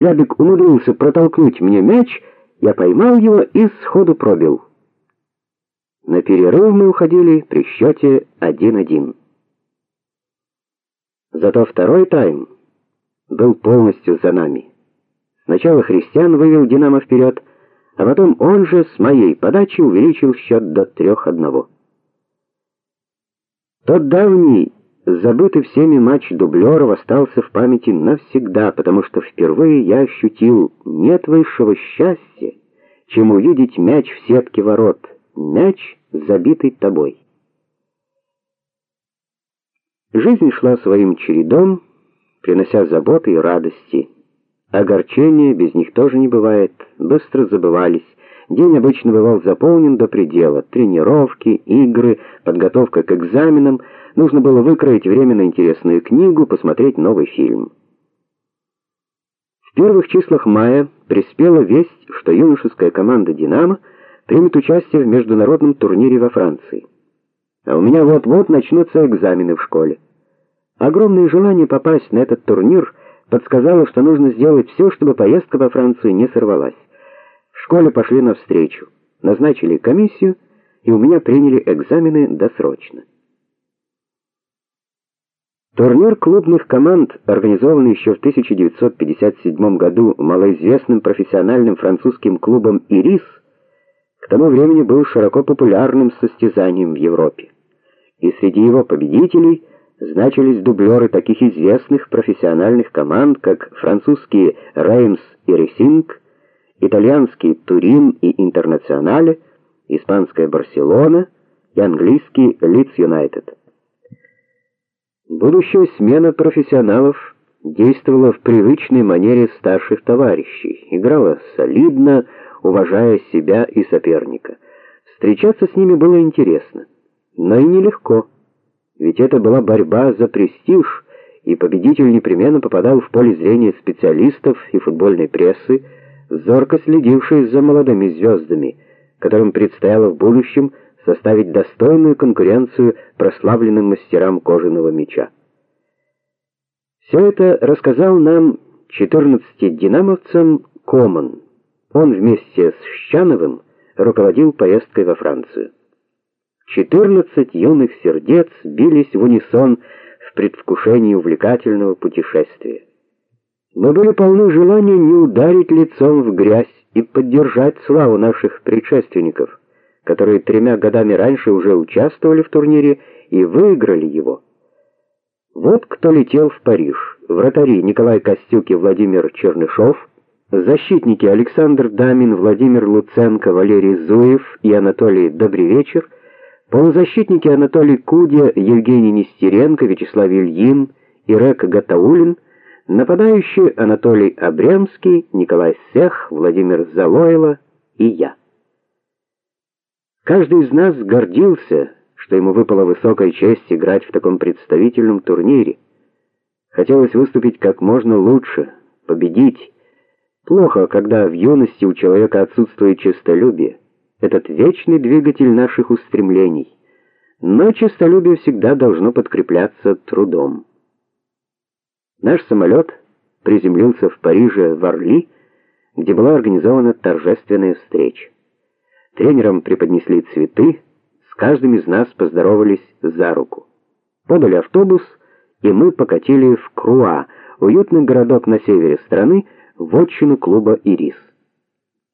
Рябик умудрился протолкнуть мне мяч, я поймал его и сходу пробил. На перерыв мы уходили при счете 1-1. Зато второй тайм был полностью за нами. Сначала Христиан вывел Динамо вперед, а потом он же с моей подачи увеличил счет до 3-1. Тот давний Забытый всеми матч дублеров остался в памяти навсегда, потому что впервые я ощутил нет высшего счастья, чем увидеть мяч в сетке ворот, мяч, забитый тобой. Жизнь шла своим чередом, принося заботы и радости. Огорчения без них тоже не бывает, быстро забывались. День обычно бывал заполнен до предела: тренировки, игры, подготовка к экзаменам. Нужно было выкроить время на интересную книгу, посмотреть новый фильм. В первых числах мая приспела весть, что юношеская команда Динамо примет участие в международном турнире во Франции. А у меня вот-вот начнутся экзамены в школе. Огромное желание попасть на этот турнир подсказало, что нужно сделать все, чтобы поездка во Францию не сорвалась. Школе пошли навстречу, назначили комиссию, и у меня приняли экзамены досрочно. Турнир клубных команд, организованный еще в 1957 году малоизвестным профессиональным французским клубом Ирис, к тому времени был широко популярным состязанием в Европе. И среди его победителей значились дублеры таких известных профессиональных команд, как французские Реймс и Рейсинг, итальянские Турин и Интернационале, испанская Барселона и английский Лидс Юнайтед. Будущая смена профессионалов действовала в привычной манере старших товарищей, играла солидно, уважая себя и соперника. Встречаться с ними было интересно, но и нелегко. Ведь это была борьба за престиж, и победитель непременно попадал в поле зрения специалистов и футбольной прессы, зорко следившей за молодыми звездами, которым предстояло в будущем составить достойную конкуренцию прославленным мастерам кожаного меча. Все это рассказал нам 14-динамовцам Коман. Он вместе с Щановым руководил поездкой во Францию. 14 юных сердец бились в унисон в предвкушении увлекательного путешествия. Мы были полны желания не ударить лицом в грязь и поддержать славу наших предшественников которые тремя годами раньше уже участвовали в турнире и выиграли его. Вот кто летел в Париж. Вратари Николай Костюк и Владимир Чернышов, защитники Александр Дамин, Владимир Луценко, Валерий Зуев и Анатолий Добревечер, полузащитники Анатолий Кудя, Евгений Нестеренко, Вячеслав Ильин, Ирек Гатаулин, нападающие Анатолий Абремский, Николай Сех, Владимир Залойло и я. Каждый из нас гордился, что ему выпала высокая честь играть в таком представительном турнире. Хотелось выступить как можно лучше, победить. Плохо, когда в юности у человека отсутствует честолюбие, этот вечный двигатель наших устремлений. Но честолюбие всегда должно подкрепляться трудом. Наш самолет приземлился в Париже в Орли, где была организована торжественная встреча. Тренерам преподнесли цветы, с каждым из нас поздоровались за руку. Подали автобус, и мы покатили в Круа, уютный городок на севере страны, в отчину клуба Ирис.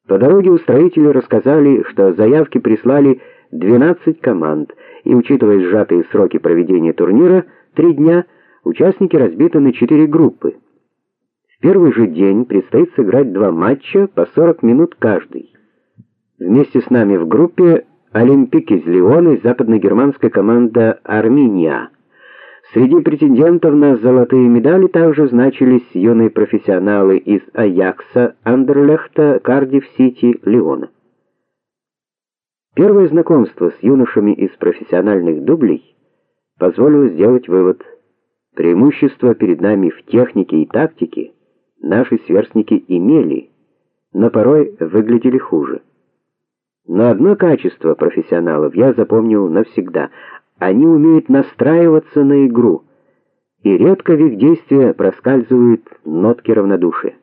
По дороге устроители рассказали, что заявки прислали 12 команд, и учитывая сжатые сроки проведения турнира, три дня, участники разбиты на четыре группы. В первый же день предстоит сыграть два матча по 40 минут каждый. Вместе с нами в группе Олимпик из Лиона и западногерманская команда Армения. Среди претендентов на золотые медали также значились юные профессионалы из Аякса, Андерлехта, Кардифф-Сити, Лиона. Первое знакомство с юношами из профессиональных дублей позволило сделать вывод: преимущество перед нами в технике и тактике наши сверстники имели, но порой выглядели хуже. Но одно качество профессионалов я запомнил навсегда. Они умеют настраиваться на игру, и редко в их действия проскальзывают нотки равнодушия.